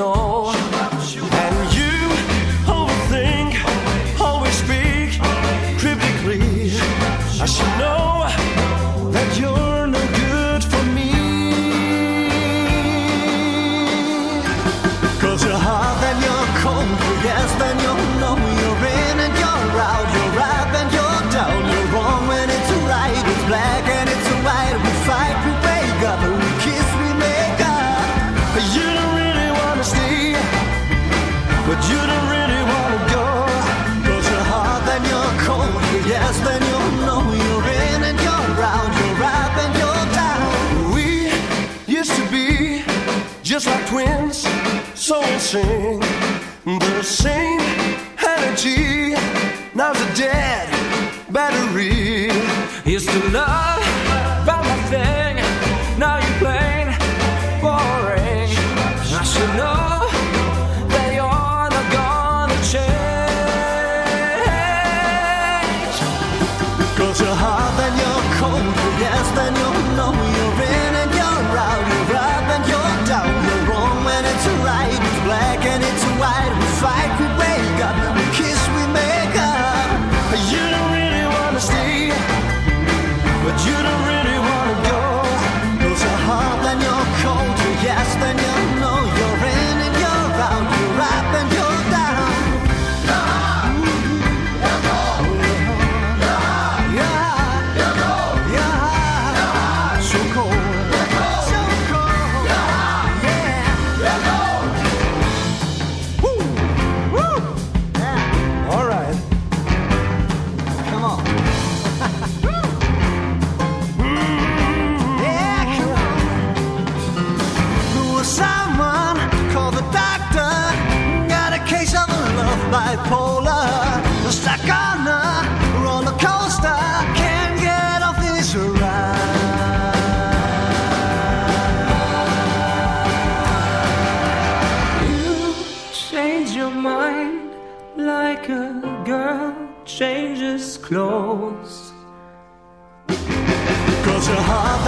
no.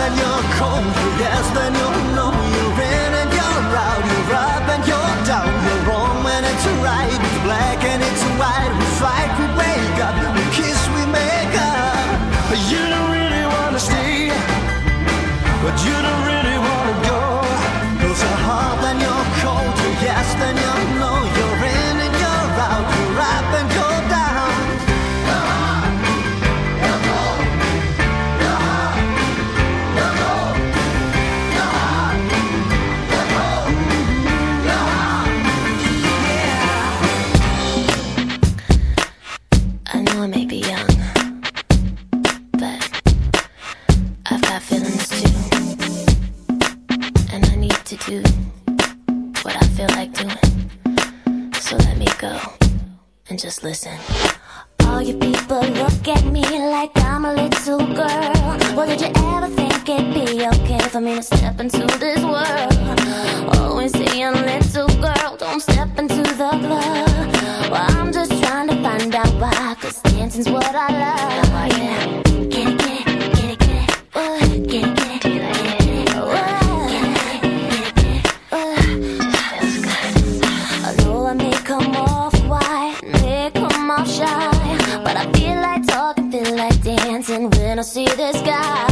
than your cold, yes, than your see the sky.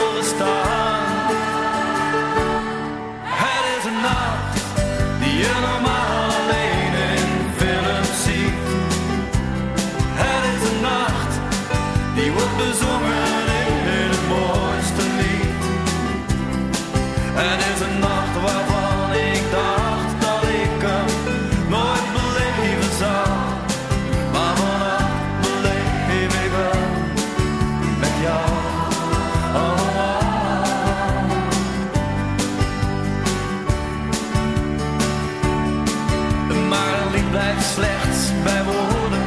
slechts bij woorden.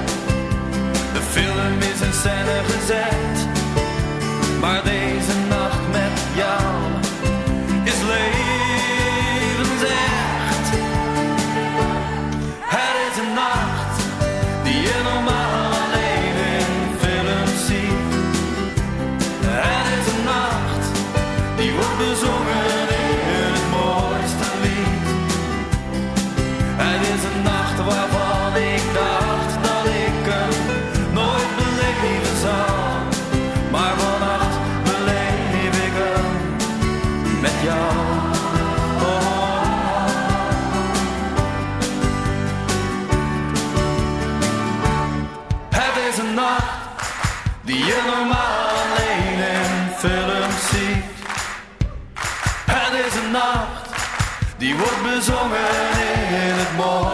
De film is een scène gezet, maar deze. Zongen in het mos.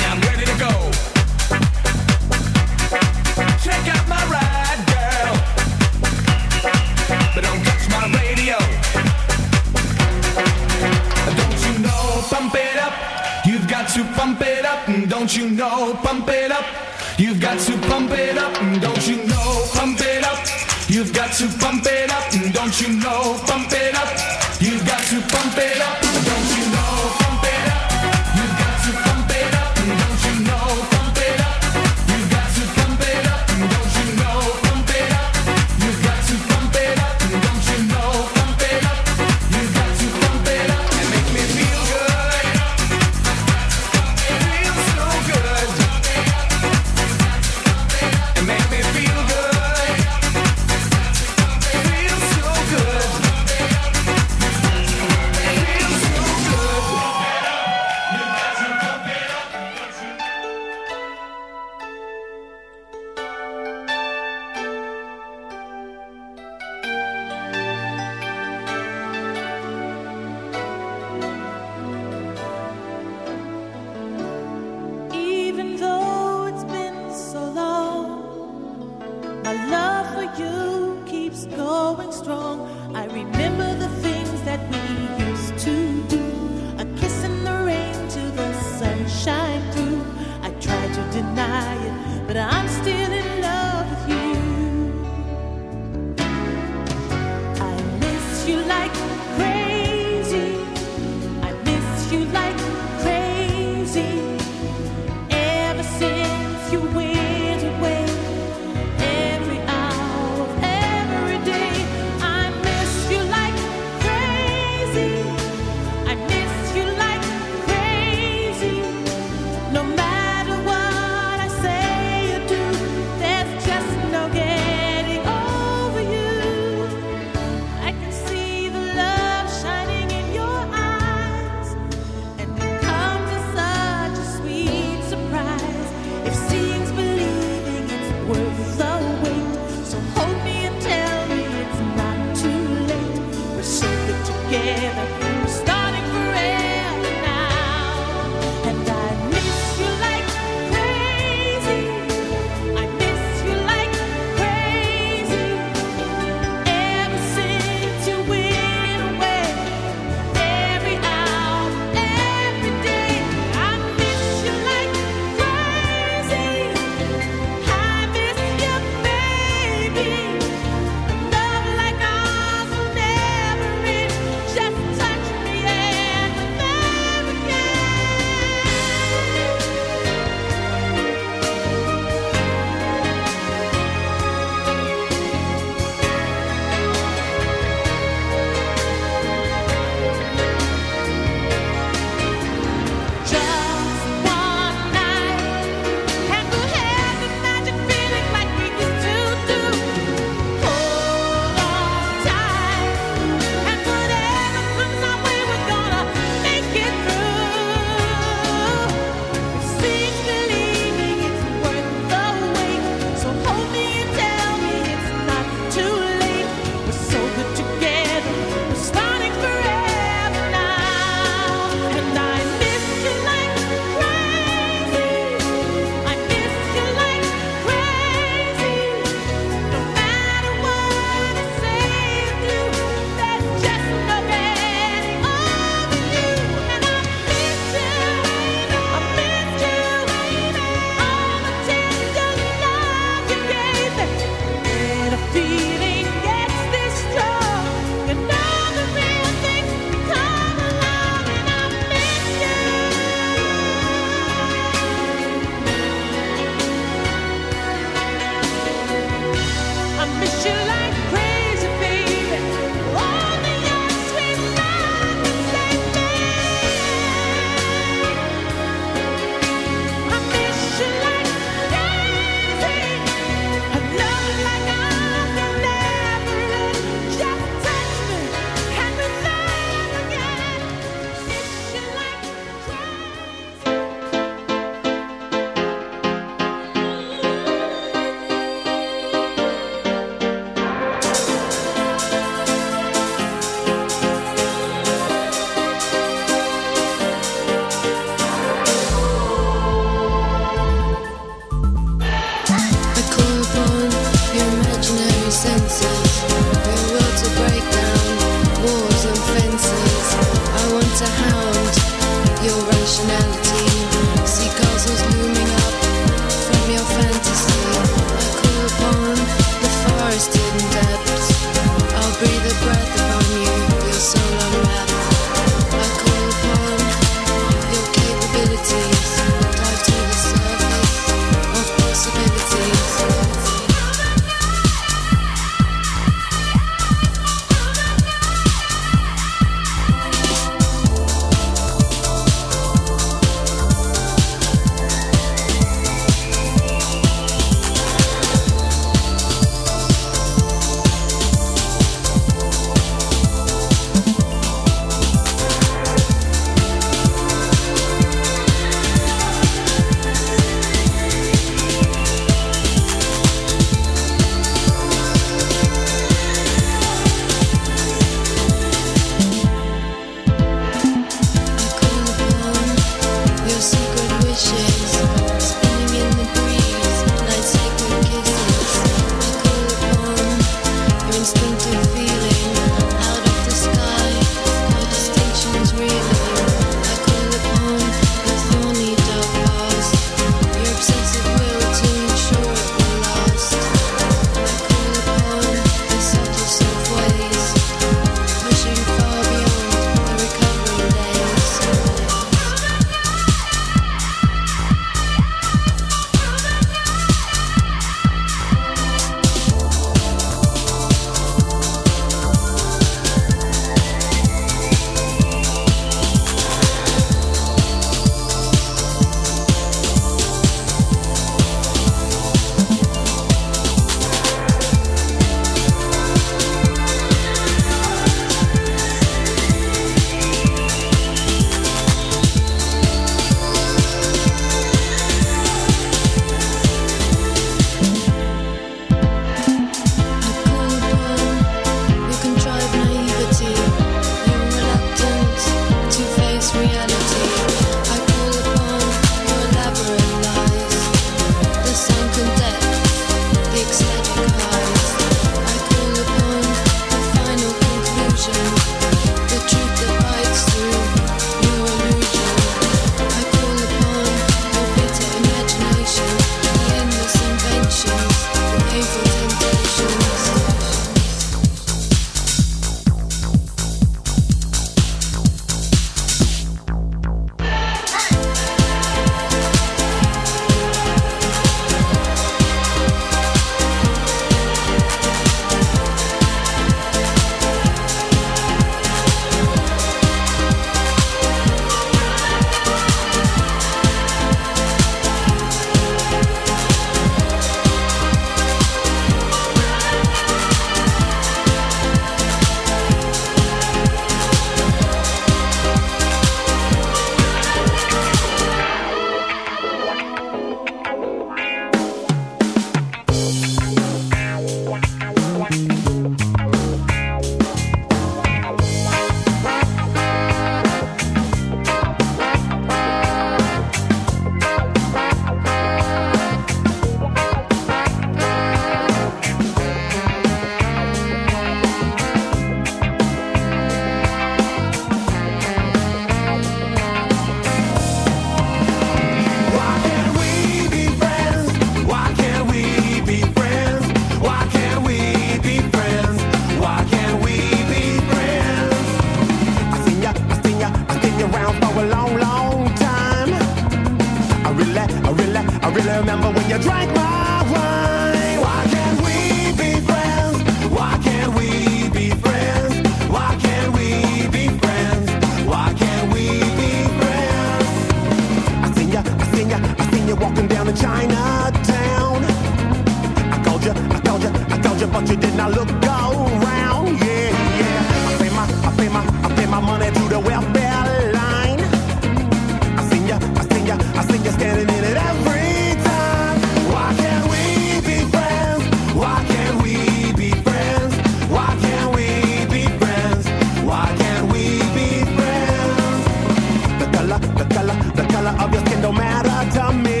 the color of your skin don't matter to me.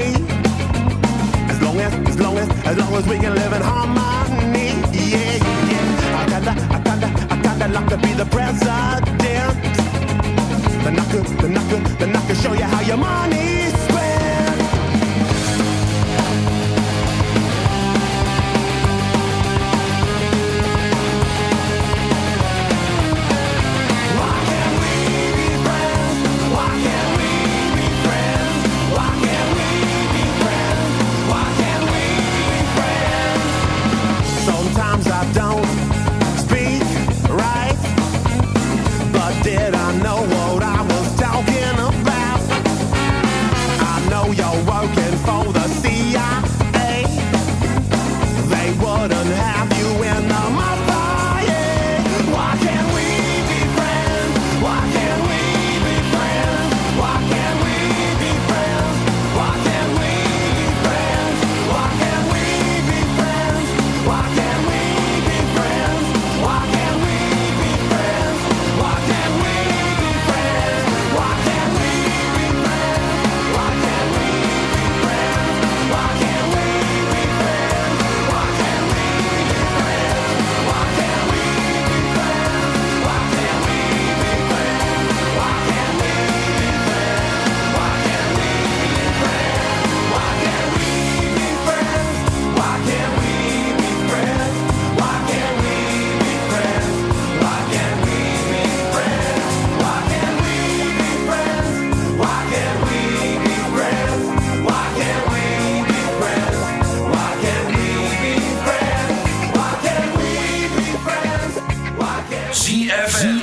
As long as, as long as, as long as we can live in harmony. Yeah, yeah. I kinda, I kinda, I kinda like to be the president. Then I could, then I could, then I could show you how your money.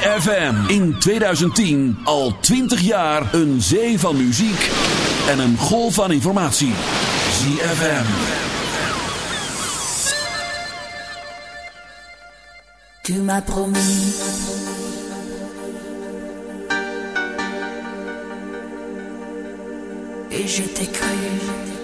FM in 2010 al 20 jaar een zee van muziek en een golf van informatie. ZFM. Tu m'as promis. Et je cru.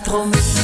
promis.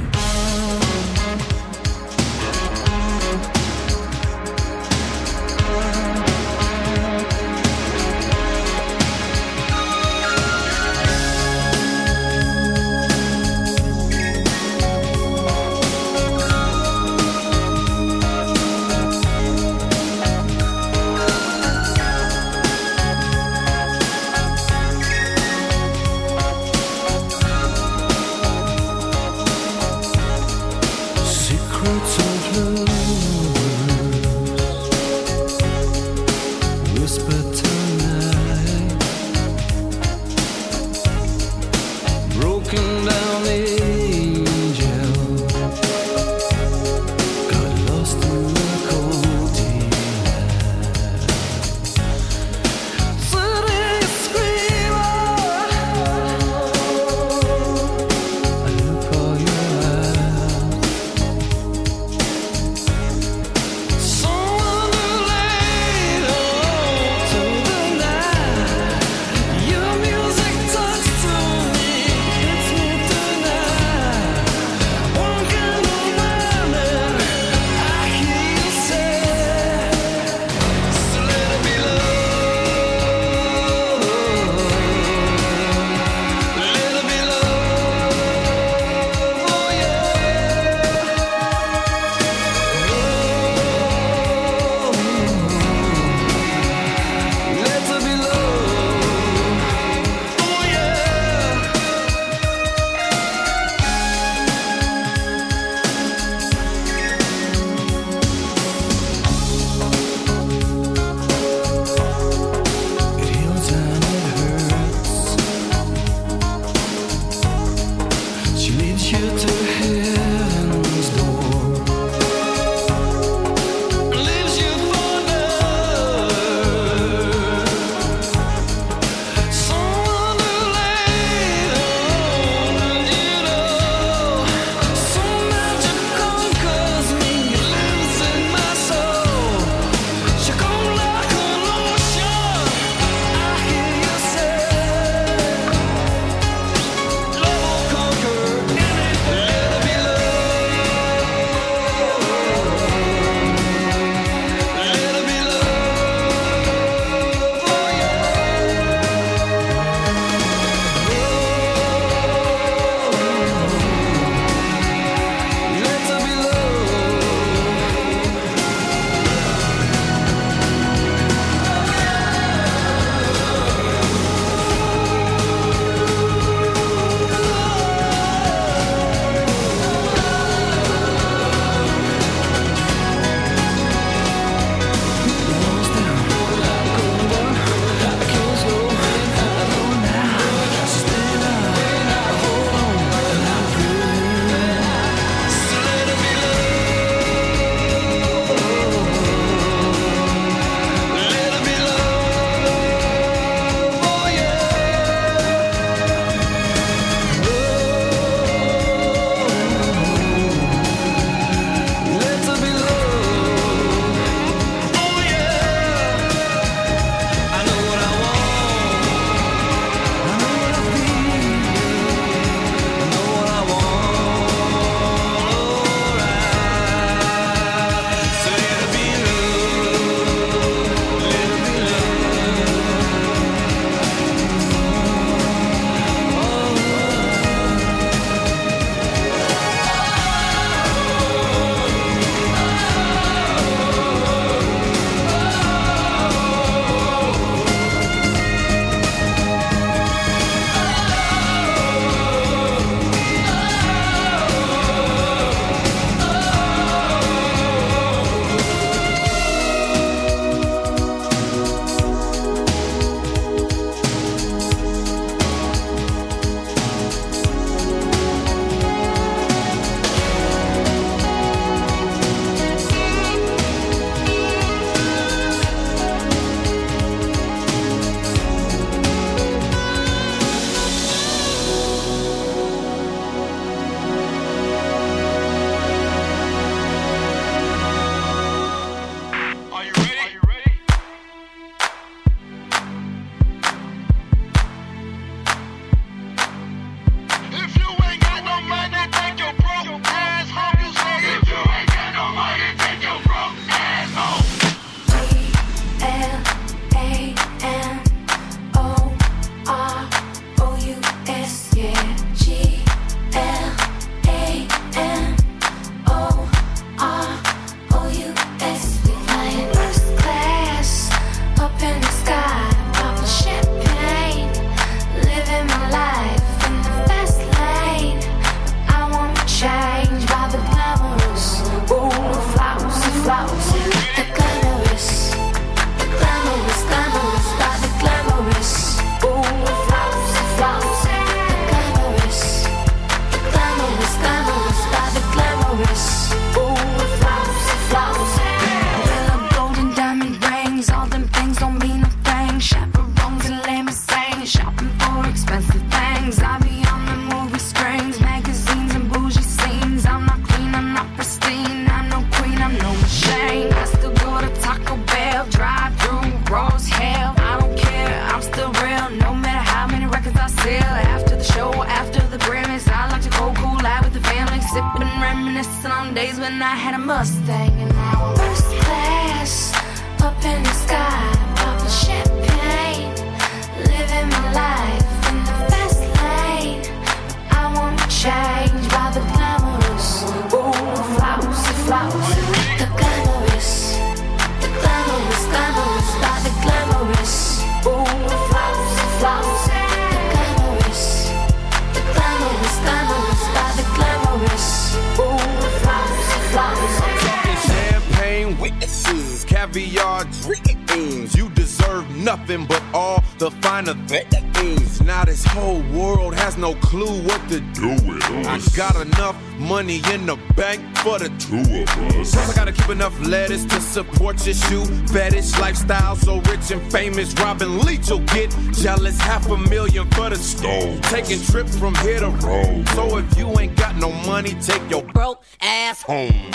For the two of us. Plus I gotta keep enough lettuce to support your shoe fetish lifestyle. So rich and famous, Robin Leach will get jealous. Half a million for the stove. Taking trips from here to Rome. So if you ain't got no money, take your broke ass home.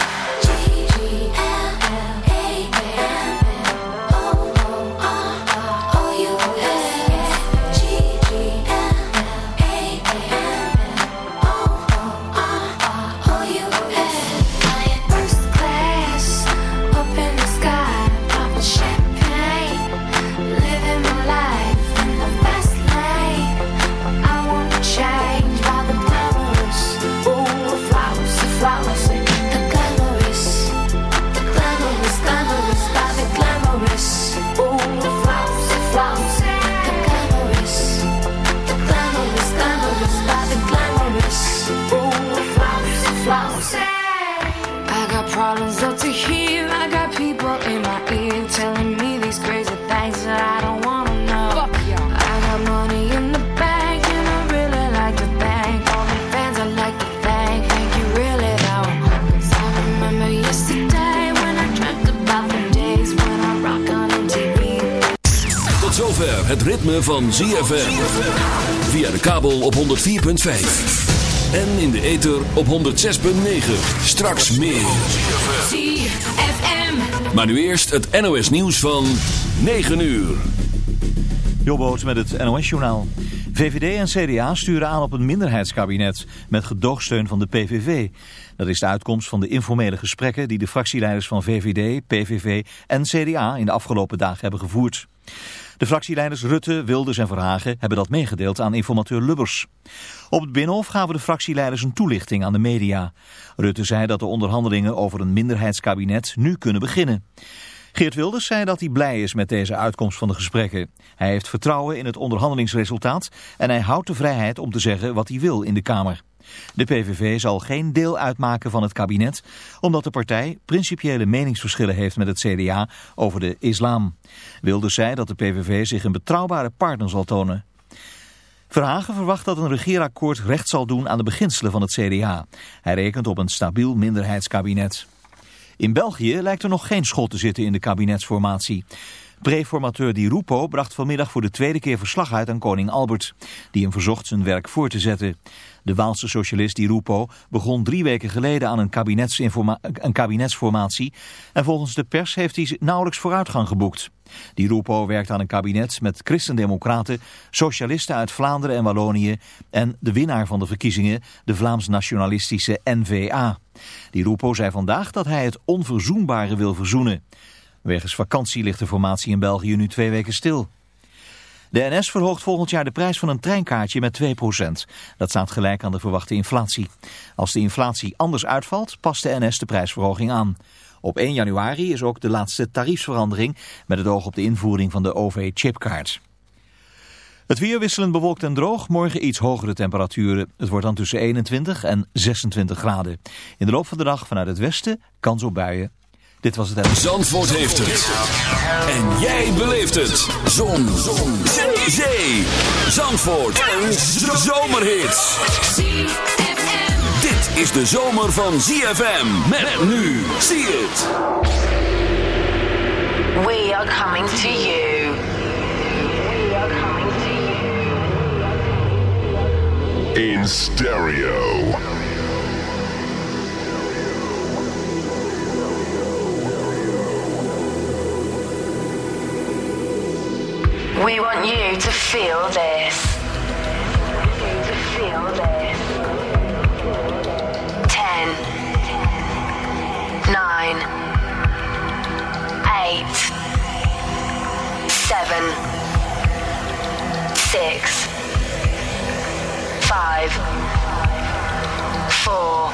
Ritme van ZFM. Via de kabel op 104.5. En in de ether op 106.9. Straks meer. ZFM. Maar nu eerst het NOS nieuws van 9 uur. Jobboot met het NOS-journaal. VVD en CDA sturen aan op een minderheidskabinet met gedoogsteun van de PVV. Dat is de uitkomst van de informele gesprekken die de fractieleiders van VVD, PVV en CDA in de afgelopen dagen hebben gevoerd. De fractieleiders Rutte, Wilders en Verhagen hebben dat meegedeeld aan informateur Lubbers. Op het Binnenhof gaven de fractieleiders een toelichting aan de media. Rutte zei dat de onderhandelingen over een minderheidskabinet nu kunnen beginnen. Geert Wilders zei dat hij blij is met deze uitkomst van de gesprekken. Hij heeft vertrouwen in het onderhandelingsresultaat en hij houdt de vrijheid om te zeggen wat hij wil in de Kamer. De PVV zal geen deel uitmaken van het kabinet, omdat de partij principiële meningsverschillen heeft met het CDA over de islam. Wilders zei dat de PVV zich een betrouwbare partner zal tonen. Verhagen verwacht dat een regeerakkoord recht zal doen aan de beginselen van het CDA. Hij rekent op een stabiel minderheidskabinet. In België lijkt er nog geen schot te zitten in de kabinetsformatie. Preformateur Di Rupo bracht vanmiddag voor de tweede keer verslag uit aan koning Albert, die hem verzocht zijn werk voor te zetten. De Waalse socialist Di Rupo begon drie weken geleden aan een, een kabinetsformatie en volgens de pers heeft hij nauwelijks vooruitgang geboekt. Di Rupo werkt aan een kabinet met christendemocraten, socialisten uit Vlaanderen en Wallonië en de winnaar van de verkiezingen, de Vlaams-nationalistische N-VA. Di Rupo zei vandaag dat hij het onverzoenbare wil verzoenen. Wegens vakantie ligt de formatie in België nu twee weken stil. De NS verhoogt volgend jaar de prijs van een treinkaartje met 2%. Dat staat gelijk aan de verwachte inflatie. Als de inflatie anders uitvalt, past de NS de prijsverhoging aan. Op 1 januari is ook de laatste tariefsverandering met het oog op de invoering van de OV-chipkaart. Het weer wisselend bewolkt en droog, morgen iets hogere temperaturen. Het wordt dan tussen 21 en 26 graden. In de loop van de dag vanuit het westen kans op buien. Dit was het. Zandvoort heeft het. En jij beleeft het. Zon. Zon. Zee. Zee. Zandvoort. Een zomerhit. Dit is de zomer van ZFM. Met nu. Zie het. We are coming to you. In stereo. We want you to feel this. To feel this. Ten. Nine. Eight. Seven. Six. Five. Four.